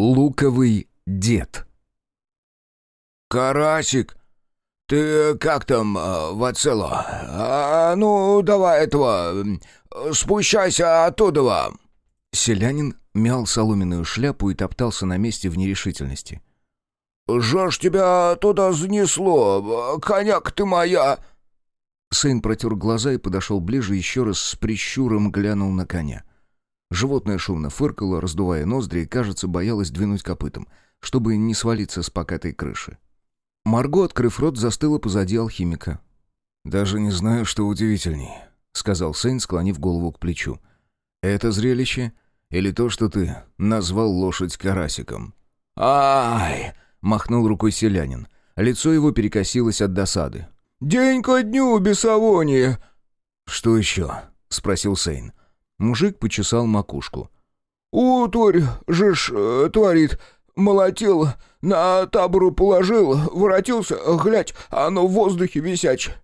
Луковый дед. «Карасик, ты как там, э, Вацело? А ну, давай этого, спущайся оттуда!» Селянин мял соломенную шляпу и топтался на месте в нерешительности. «Жаж тебя туда занесло, коняк ты моя!» Сын протер глаза и подошел ближе, еще раз с прищуром глянул на коня. Животное шумно фыркало, раздувая ноздри, и, кажется, боялось двинуть копытом, чтобы не свалиться с покатой крыши. Марго, открыв рот, застыла позади алхимика. «Даже не знаю, что удивительней», — сказал Сейн, склонив голову к плечу. «Это зрелище или то, что ты назвал лошадь карасиком?» «Ай!» — махнул рукой селянин. Лицо его перекосилось от досады. «День ко дню бесовоние!» «Что еще?» — спросил Сейн. Мужик почесал макушку. «Утварь же ж э, творит. Молотил, на табору положил, воротился, глядь, оно в воздухе висячее.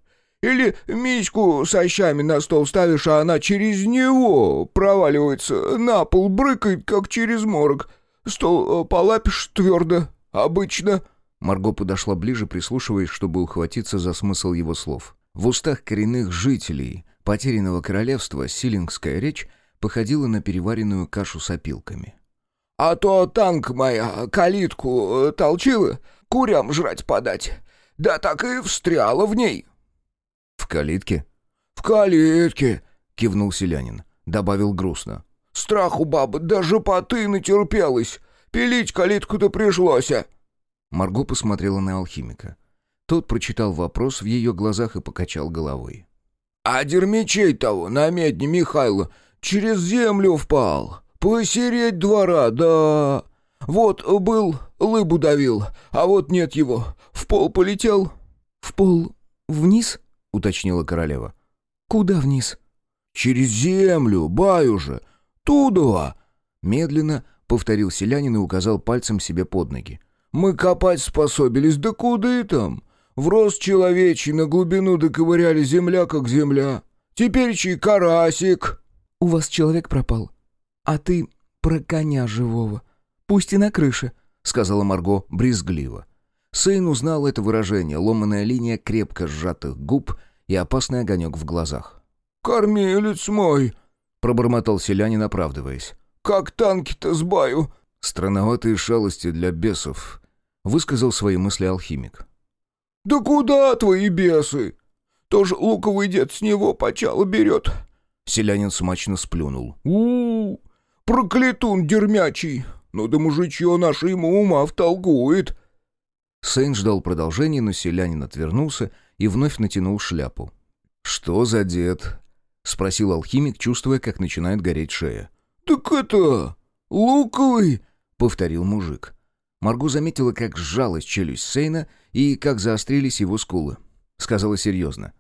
Или миську со щами на стол ставишь, а она через него проваливается, на пол брыкает, как через морг. Стол э, полапишь твердо, обычно». Марго подошла ближе, прислушиваясь, чтобы ухватиться за смысл его слов. В устах коренных жителей потерянного королевства силингская речь походила на переваренную кашу с опилками. «А то танк моя калитку э, толчила, курям жрать подать. Да так и встряла в ней». «В калитке?» «В калитке», — кивнул селянин. Добавил грустно. «Страху баба даже поты натерпелась. Пилить калитку-то пришлось». а». Марго посмотрела на алхимика. Тот прочитал вопрос в ее глазах и покачал головой. А дермичей того на медне Михайло через землю впал. Посереть двора, да. Вот был, лыбу давил, а вот нет его. В пол полетел. В пол вниз? уточнила королева. Куда вниз? Через землю, баю же. Туда. Медленно повторил селянин и указал пальцем себе под ноги. Мы копать способились, да куда и там. В рост человечий на глубину доковыряли земля как земля. Теперь чей карасик. У вас человек пропал. А ты про коня живого. Пусть и на крыше, сказала Марго брезгливо. Сейн узнал это выражение, ломаная линия крепко сжатых губ и опасный огонек в глазах. «Кормилец мой!» — пробормотал селянин, оправдываясь. «Как танки-то сбаю!» «Странноватые шалости для бесов», — высказал свои мысли алхимик. «Да куда твои бесы? Тоже луковый дед с него почало берет». Селянин смачно сплюнул. у, -у, -у проклятун дермячий! Ну да мужичье наше ему ума втолкует!» Сейн ждал продолжения, но селянин отвернулся и вновь натянул шляпу. «Что за дед?» — спросил алхимик, чувствуя, как начинает гореть шея. «Так это... луковый!» — повторил мужик. Марго заметила, как сжалась челюсть Сейна и как заострились его скулы. Сказала серьезно.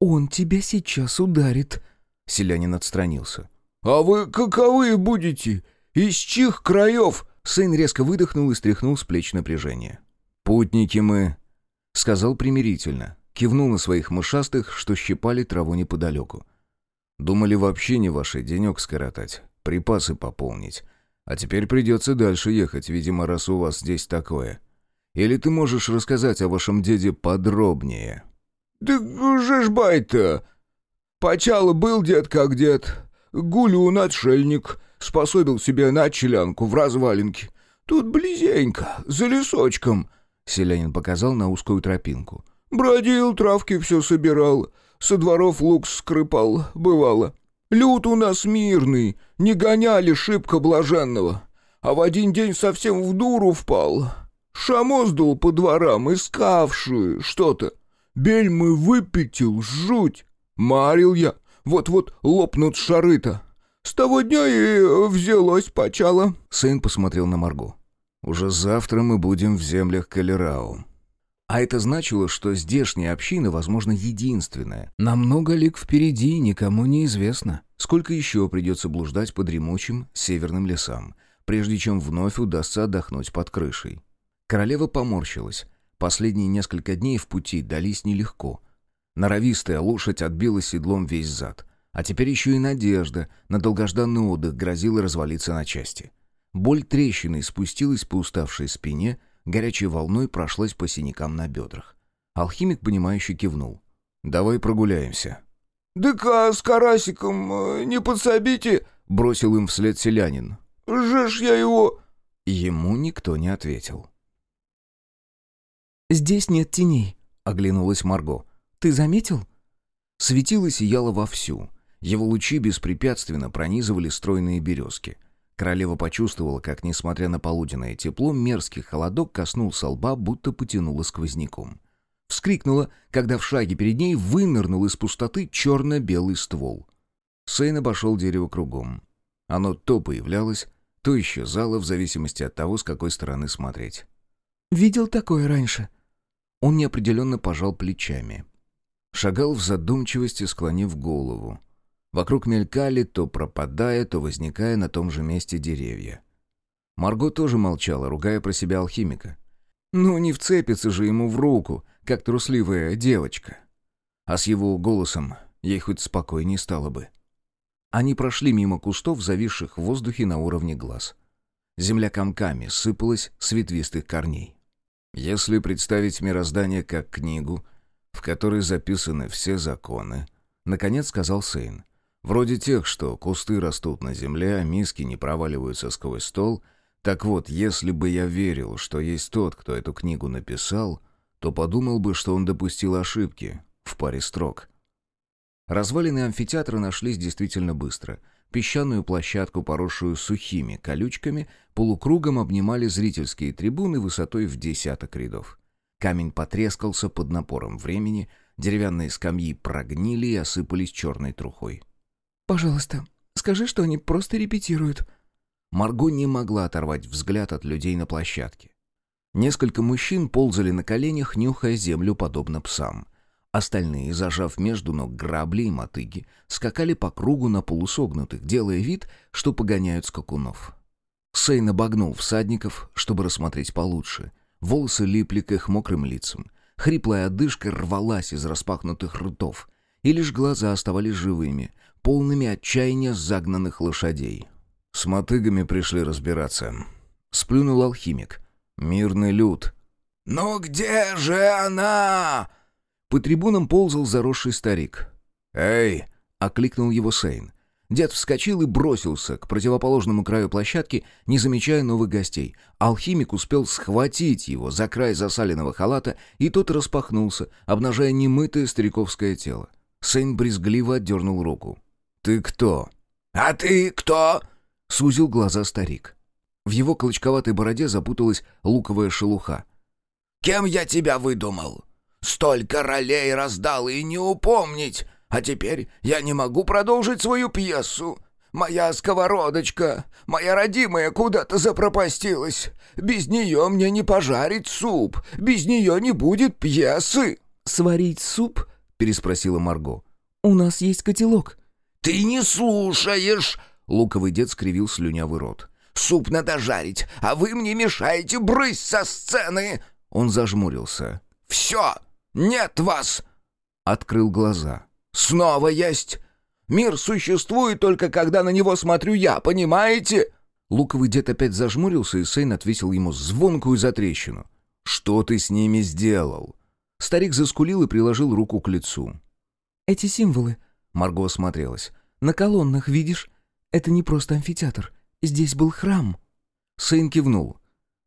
«Он тебя сейчас ударит». Селянин отстранился. «А вы каковы будете? Из чих краев?» Сын резко выдохнул и стряхнул с плеч напряжение. «Путники мы», — сказал примирительно. Кивнул на своих мышастых, что щипали траву неподалеку. «Думали вообще не ваш денек скоротать, припасы пополнить. А теперь придется дальше ехать, видимо, раз у вас здесь такое. Или ты можешь рассказать о вашем деде подробнее?» «Да же ж бай-то! Почало был дед как дед. Гулю отшельник, способил себе на челянку в развалинке. Тут близенько, за лесочком». Селянин показал на узкую тропинку. «Бродил, травки все собирал, со дворов лук скрипал, бывало. Люд у нас мирный, не гоняли шибко блаженного. А в один день совсем в дуру впал. Шамоздул по дворам, искавшую что-то. Бельмы выпятил, жуть. Марил я, вот-вот лопнут шары-то. С того дня и взялось почало. Сын посмотрел на Марго. «Уже завтра мы будем в землях Калерау. А это значило, что здешняя община, возможно, единственная. На много лик впереди никому не известно, сколько еще придется блуждать по дремучим северным лесам, прежде чем вновь удастся отдохнуть под крышей. Королева поморщилась. Последние несколько дней в пути дались нелегко. Норовистая лошадь отбила седлом весь зад. А теперь еще и надежда на долгожданный отдых грозила развалиться на части. Боль трещиной спустилась по уставшей спине, горячей волной прошлась по синякам на бедрах. Алхимик, понимающе кивнул. «Давай прогуляемся». «Да-ка, с карасиком э, не подсобите!» — бросил им вслед селянин. «Жешь я его...» Ему никто не ответил. «Здесь нет теней», — оглянулась Марго. «Ты заметил?» Светило сияло вовсю. Его лучи беспрепятственно пронизывали стройные березки. Королева почувствовала, как, несмотря на полуденное тепло, мерзкий холодок коснулся лба, будто потянуло сквозняком. Вскрикнула, когда в шаге перед ней вынырнул из пустоты черно-белый ствол. Сейн обошел дерево кругом. Оно то появлялось, то исчезало в зависимости от того, с какой стороны смотреть. «Видел такое раньше?» Он неопределенно пожал плечами. Шагал в задумчивости, склонив голову. Вокруг мелькали, то пропадая, то возникая на том же месте деревья. Марго тоже молчала, ругая про себя алхимика. Ну, не вцепится же ему в руку, как трусливая девочка. А с его голосом ей хоть спокойнее стало бы. Они прошли мимо кустов, зависших в воздухе на уровне глаз. Земля комками сыпалась с ветвистых корней. Если представить мироздание как книгу, в которой записаны все законы, наконец сказал Сейн, вроде тех, что кусты растут на земле, а миски не проваливаются сквозь стол, так вот, если бы я верил, что есть тот, кто эту книгу написал, то подумал бы, что он допустил ошибки в паре строк. Развалины амфитеатра нашлись действительно быстро. Песчаную площадку, поросшую сухими колючками, полукругом обнимали зрительские трибуны высотой в десяток рядов. Камень потрескался под напором времени, деревянные скамьи прогнили и осыпались черной трухой. «Пожалуйста, скажи, что они просто репетируют». Марго не могла оторвать взгляд от людей на площадке. Несколько мужчин ползали на коленях, нюхая землю, подобно псам. Остальные, зажав между ног грабли и мотыги, скакали по кругу на полусогнутых, делая вид, что погоняют скакунов. Сейн обогнул всадников, чтобы рассмотреть получше. Волосы липли к их мокрым лицам. Хриплая одышка рвалась из распахнутых ртов, и лишь глаза оставались живыми, полными отчаяния загнанных лошадей. С мотыгами пришли разбираться. Сплюнул алхимик. «Мирный люд». «Ну где же она?» По трибунам ползал заросший старик. «Эй!» — окликнул его Сейн. Дед вскочил и бросился к противоположному краю площадки, не замечая новых гостей. Алхимик успел схватить его за край засаленного халата, и тот распахнулся, обнажая немытое стариковское тело. Сейн брезгливо отдернул руку. «Ты кто?» «А ты кто?» — сузил глаза старик. В его клочковатой бороде запуталась луковая шелуха. «Кем я тебя выдумал? Столько ролей раздал и не упомнить. А теперь я не могу продолжить свою пьесу. Моя сковородочка, моя родимая, куда-то запропастилась. Без нее мне не пожарить суп, без нее не будет пьесы». «Сварить суп?» — переспросила Марго. «У нас есть котелок». «Ты не слушаешь!» — луковый дед скривил слюнявый рот. «Суп надо жарить, а вы мне мешаете брысь со сцены!» Он зажмурился. «Все! «Нет вас!» Открыл глаза. «Снова есть! Мир существует только когда на него смотрю я, понимаете?» Луковый дед опять зажмурился, и Сейн отвесил ему звонкую затрещину. «Что ты с ними сделал?» Старик заскулил и приложил руку к лицу. «Эти символы...» Марго осмотрелась. «На колоннах, видишь? Это не просто амфитеатр. Здесь был храм». Сейн кивнул.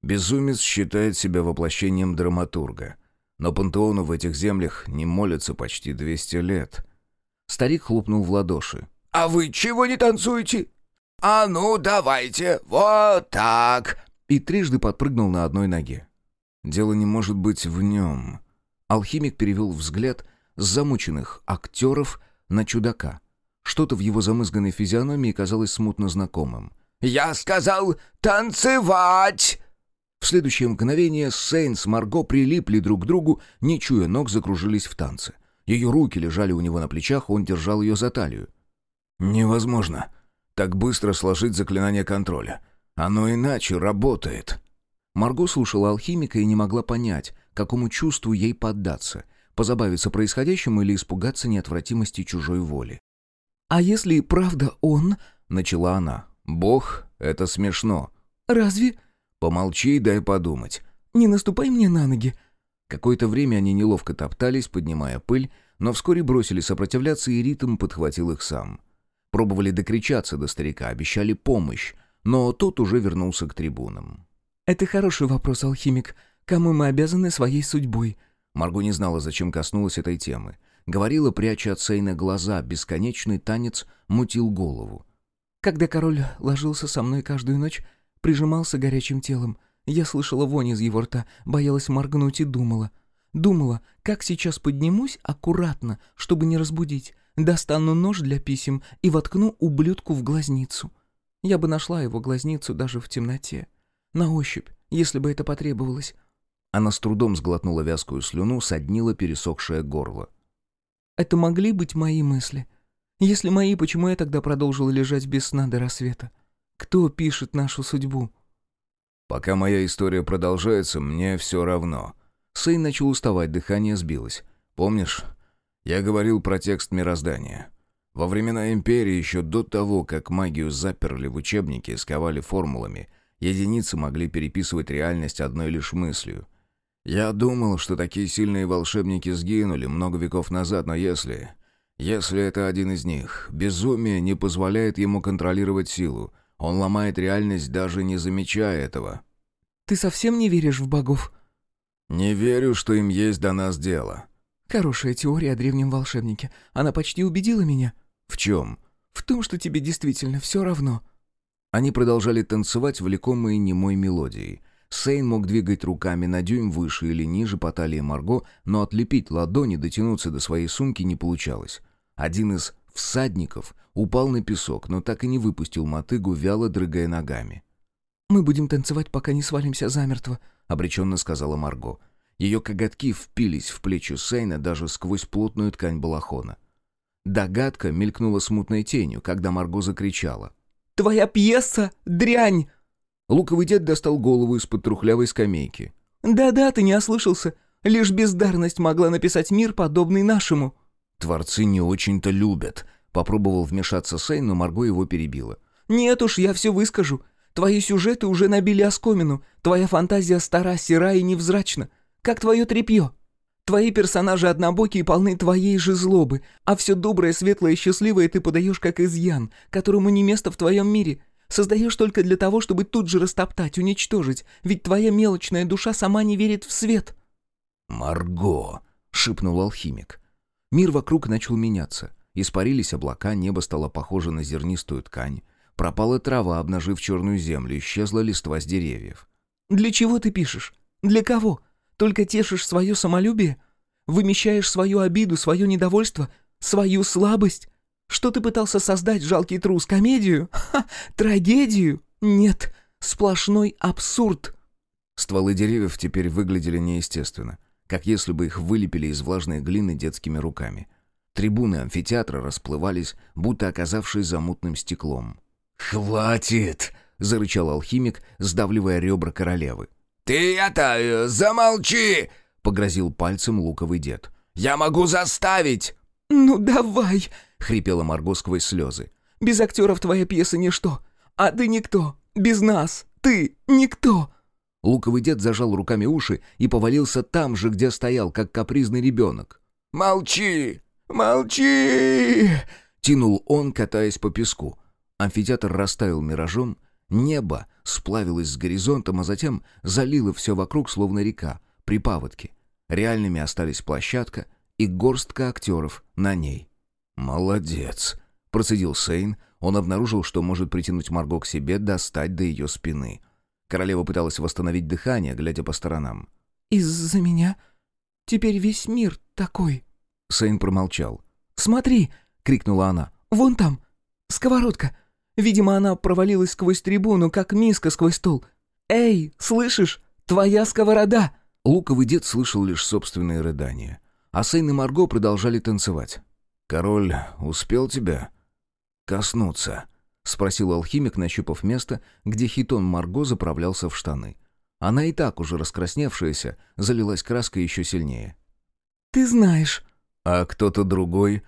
Безумец считает себя воплощением драматурга. Но пантеону в этих землях не молятся почти 200 лет. Старик хлопнул в ладоши. «А вы чего не танцуете? А ну, давайте, вот так!» И трижды подпрыгнул на одной ноге. «Дело не может быть в нем». Алхимик перевел взгляд с замученных актеров на чудака. Что-то в его замызганной физиономии казалось смутно знакомым. «Я сказал танцевать!» В следующее мгновение Сейн с Марго прилипли друг к другу, не чуя ног, закружились в танце. Ее руки лежали у него на плечах, он держал ее за талию. «Невозможно. Так быстро сложить заклинание контроля. Оно иначе работает». Марго слушала алхимика и не могла понять, какому чувству ей поддаться — позабавиться происходящим или испугаться неотвратимости чужой воли. «А если правда он...» — начала она. «Бог — это смешно», «Разве?» «Помолчи и дай подумать». «Не наступай мне на ноги». Какое-то время они неловко топтались, поднимая пыль, но вскоре бросили сопротивляться, и ритм подхватил их сам. Пробовали докричаться до старика, обещали помощь, но тот уже вернулся к трибунам. «Это хороший вопрос, алхимик. Кому мы обязаны своей судьбой?» Марго не знала, зачем коснулась этой темы. Говорила, пряча от Сейна глаза, бесконечный танец мутил голову. «Когда король ложился со мной каждую ночь, прижимался горячим телом, я слышала вонь из его рта, боялась моргнуть и думала. Думала, как сейчас поднимусь аккуратно, чтобы не разбудить, достану нож для писем и воткну ублюдку в глазницу. Я бы нашла его глазницу даже в темноте. На ощупь, если бы это потребовалось. Она с трудом сглотнула вязкую слюну, соднила пересохшее горло. Это могли быть мои мысли. Если мои, почему я тогда продолжила лежать без сна до рассвета? Кто пишет нашу судьбу? Пока моя история продолжается, мне все равно. Сейн начал уставать, дыхание сбилось. Помнишь, я говорил про текст мироздания. Во времена Империи, еще до того, как магию заперли в учебнике и сковали формулами, единицы могли переписывать реальность одной лишь мыслью. Я думал, что такие сильные волшебники сгинули много веков назад, но если... Если это один из них, безумие не позволяет ему контролировать силу, он ломает реальность, даже не замечая этого. «Ты совсем не веришь в богов?» «Не верю, что им есть до нас дело». «Хорошая теория о древнем волшебнике. Она почти убедила меня». «В чем?» «В том, что тебе действительно все равно». Они продолжали танцевать, влекомые немой мелодией. Сейн мог двигать руками на дюйм выше или ниже по талии Марго, но отлепить ладони, дотянуться до своей сумки не получалось. Один из всадников упал на песок, но так и не выпустил мотыгу, вяло дрыгая ногами. «Мы будем танцевать, пока не свалимся замертво», — обреченно сказала Марго. Ее коготки впились в плечи Сейна даже сквозь плотную ткань балахона. Догадка мелькнула смутной тенью, когда Марго закричала. «Твоя пьеса — дрянь!» Луковый дед достал голову из-под трухлявой скамейки. «Да-да, ты не ослышался. Лишь бездарность могла написать мир, подобный нашему». «Творцы не очень-то любят», — попробовал вмешаться Сейн, но Марго его перебила. «Нет уж, я все выскажу. Твои сюжеты уже набили оскомину. Твоя фантазия стара, сера и невзрачна. Как твое тряпье. Твои персонажи однобокие и полны твоей же злобы, а все доброе, светлое и счастливое ты подаешь как изъян, которому не место в твоем мире. Создаешь только для того, чтобы тут же растоптать, уничтожить, ведь твоя мелочная душа сама не верит в свет». «Марго!» — шепнул алхимик. Мир вокруг начал меняться. Испарились облака, небо стало похоже на зернистую ткань. Пропала трава, обнажив черную землю, исчезла листва с деревьев. «Для чего ты пишешь? Для кого? Только тешишь свое самолюбие? Вымещаешь свою обиду, свое недовольство, свою слабость? Что ты пытался создать, жалкий трус, комедию? Ха, трагедию? Нет, сплошной абсурд!» Стволы деревьев теперь выглядели неестественно как если бы их вылепили из влажной глины детскими руками. Трибуны амфитеатра расплывались, будто оказавшись за мутным стеклом. «Хватит!» — зарычал алхимик, сдавливая ребра королевы. «Ты это... замолчи!» — погрозил пальцем луковый дед. «Я могу заставить!» «Ну давай!» — хрипела Марго сквозь слезы. «Без актеров твоя пьеса ничто, а ты никто. Без нас ты никто!» Луковый дед зажал руками уши и повалился там же, где стоял, как капризный ребенок. «Молчи! Молчи!» — тянул он, катаясь по песку. Амфитеатр растаял миражом, небо сплавилось с горизонтом, а затем залило все вокруг, словно река, при паводке. Реальными остались площадка и горстка актеров на ней. «Молодец!» — процедил Сейн. Он обнаружил, что может притянуть Марго к себе, достать до ее спины — Королева пыталась восстановить дыхание, глядя по сторонам. «Из-за меня? Теперь весь мир такой...» Сейн промолчал. «Смотри!» — крикнула она. «Вон там! Сковородка! Видимо, она провалилась сквозь трибуну, как миска сквозь стол. Эй, слышишь? Твоя сковорода!» Луковый дед слышал лишь собственные рыдания. А Сейн и Марго продолжали танцевать. «Король успел тебя коснуться?» — спросил алхимик, нащупав место, где хитон Марго заправлялся в штаны. Она и так уже раскрасневшаяся, залилась краской еще сильнее. «Ты знаешь». «А кто-то другой?»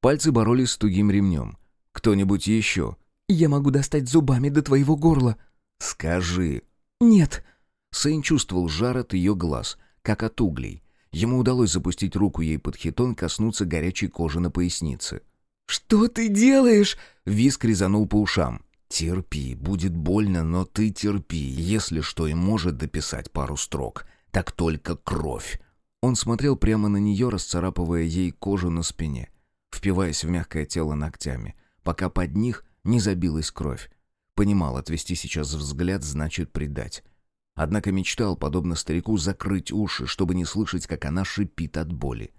Пальцы боролись с тугим ремнем. «Кто-нибудь еще?» «Я могу достать зубами до твоего горла». «Скажи». «Нет». Сэйн чувствовал жар от ее глаз, как от углей. Ему удалось запустить руку ей под хитон, коснуться горячей кожи на пояснице. «Что ты делаешь?» Виск резанул по ушам. «Терпи, будет больно, но ты терпи. Если что и может дописать пару строк, так только кровь». Он смотрел прямо на нее, расцарапывая ей кожу на спине, впиваясь в мягкое тело ногтями, пока под них не забилась кровь. Понимал, отвести сейчас взгляд значит предать. Однако мечтал, подобно старику, закрыть уши, чтобы не слышать, как она шипит от боли.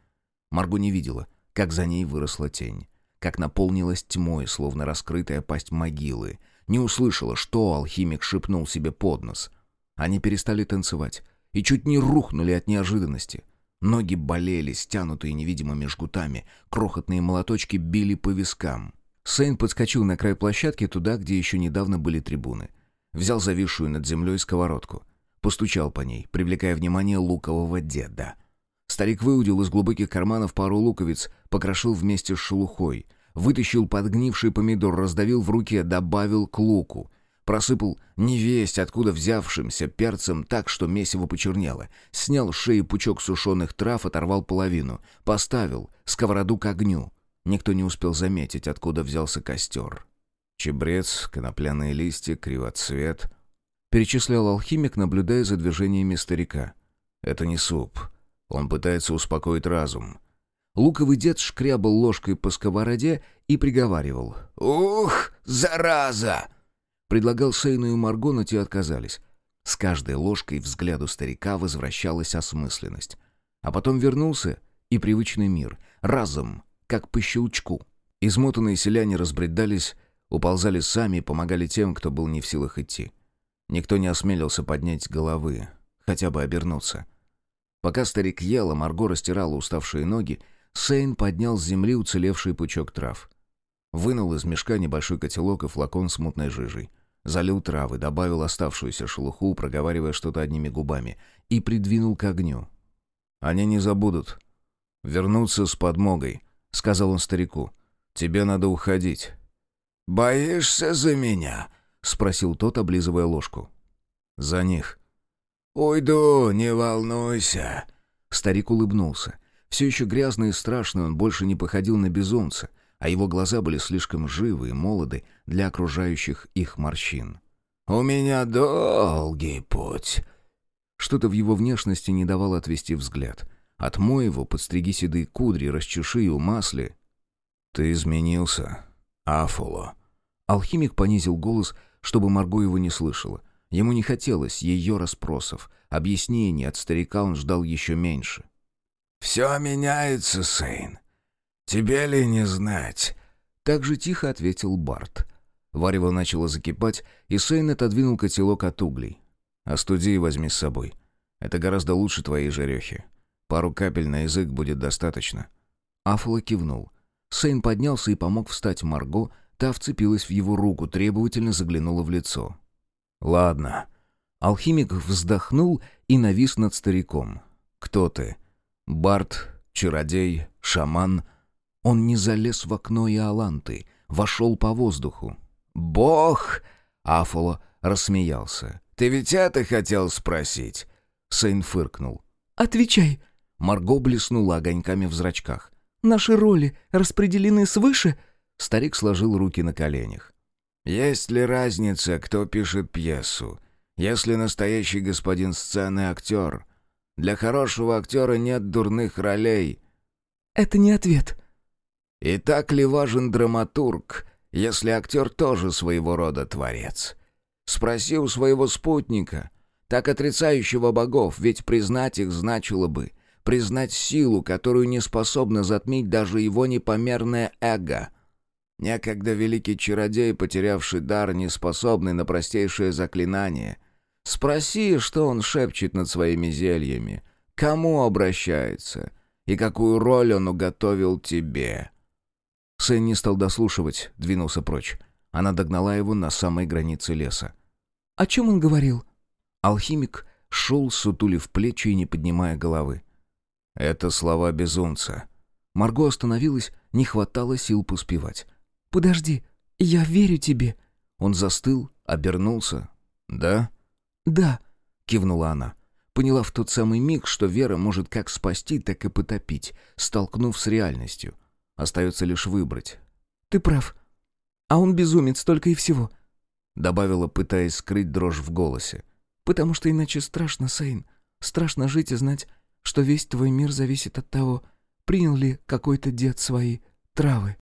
Марго не видела, как за ней выросла тень, как наполнилась тьмой, словно раскрытая пасть могилы. Не услышала, что алхимик шепнул себе под нос. Они перестали танцевать и чуть не рухнули от неожиданности. Ноги болели, стянутые невидимыми жгутами, крохотные молоточки били по вискам. Сейн подскочил на край площадки туда, где еще недавно были трибуны. Взял зависшую над землей сковородку. Постучал по ней, привлекая внимание лукового деда. Старик выудил из глубоких карманов пару луковиц, покрошил вместе с шелухой. Вытащил подгнивший помидор, раздавил в руке, добавил к луку. Просыпал невесть, откуда взявшимся перцем так, что месиво почернело. Снял с шеи пучок сушеных трав, оторвал половину. Поставил сковороду к огню. Никто не успел заметить, откуда взялся костер. Чебрец, конопляные листья, кривоцвет. Перечислял алхимик, наблюдая за движениями старика. Это не суп. Он пытается успокоить разум. Луковый дед шкрябал ложкой по сковороде и приговаривал. «Ух, зараза!» Предлагал Сейну и Марго, но те отказались. С каждой ложкой взгляду старика возвращалась осмысленность. А потом вернулся и привычный мир. Разом, как по щелчку. Измотанные селяне разбредались, уползали сами и помогали тем, кто был не в силах идти. Никто не осмелился поднять головы, хотя бы обернуться. Пока старик ел, а Марго растирала уставшие ноги, Сейн поднял с земли уцелевший пучок трав. Вынул из мешка небольшой котелок и флакон с мутной жижей. Залил травы, добавил оставшуюся шелуху, проговаривая что-то одними губами, и придвинул к огню. «Они не забудут. Вернуться с подмогой», — сказал он старику. «Тебе надо уходить». «Боишься за меня?» — спросил тот, облизывая ложку. «За них». «Уйду, не волнуйся». Старик улыбнулся. Все еще грязный и страшный, он больше не походил на безумца, а его глаза были слишком живы и молоды для окружающих их морщин. «У меня долгий путь». Что-то в его внешности не давало отвести взгляд. Отмой его, подстриги седые кудри, расчеши и умасли. «Ты изменился, Афуло». Алхимик понизил голос, чтобы Марго его не слышала. Ему не хотелось ее расспросов. Объяснений от старика он ждал еще меньше. «Все меняется, Сейн. Тебе ли не знать?» Так же тихо ответил Барт. Варево начало закипать, и Сейн отодвинул котелок от углей. «Остуди и возьми с собой. Это гораздо лучше твоей жарехи. Пару капель на язык будет достаточно». Афула кивнул. Сейн поднялся и помог встать Марго, та вцепилась в его руку, требовательно заглянула в лицо. «Ладно». Алхимик вздохнул и навис над стариком. «Кто ты? Барт, чародей, шаман?» Он не залез в окно и Аланты, вошел по воздуху. «Бог!» — Афола рассмеялся. «Ты ведь это хотел спросить?» Сейн фыркнул. «Отвечай!» Марго блеснула огоньками в зрачках. «Наши роли распределены свыше?» Старик сложил руки на коленях. «Есть ли разница, кто пишет пьесу? Если настоящий господин сцены — актер. Для хорошего актера нет дурных ролей». «Это не ответ». «И так ли важен драматург, если актер тоже своего рода творец? Спроси у своего спутника, так отрицающего богов, ведь признать их значило бы признать силу, которую не способно затмить даже его непомерное эго». Некогда великий чародей, потерявший дар, не способный на простейшее заклинание. Спроси, что он шепчет над своими зельями, кому обращается и какую роль он уготовил тебе. Сэн не стал дослушивать, двинулся прочь. Она догнала его на самой границе леса. «О чем он говорил?» Алхимик шел, сутулив плечи и не поднимая головы. «Это слова безумца». Марго остановилась, не хватало сил поспевать. «Подожди, я верю тебе». Он застыл, обернулся. «Да?» «Да», — кивнула она. Поняла в тот самый миг, что Вера может как спасти, так и потопить, столкнув с реальностью. Остается лишь выбрать. «ты прав. А он безумец только и всего. Добавила, пытаясь скрыть дрожь в голосе. Потому что иначе страшно, Сейн. Страшно жить и знать, что весь твой мир зависит от того, принял ли какой-то дед свои травы».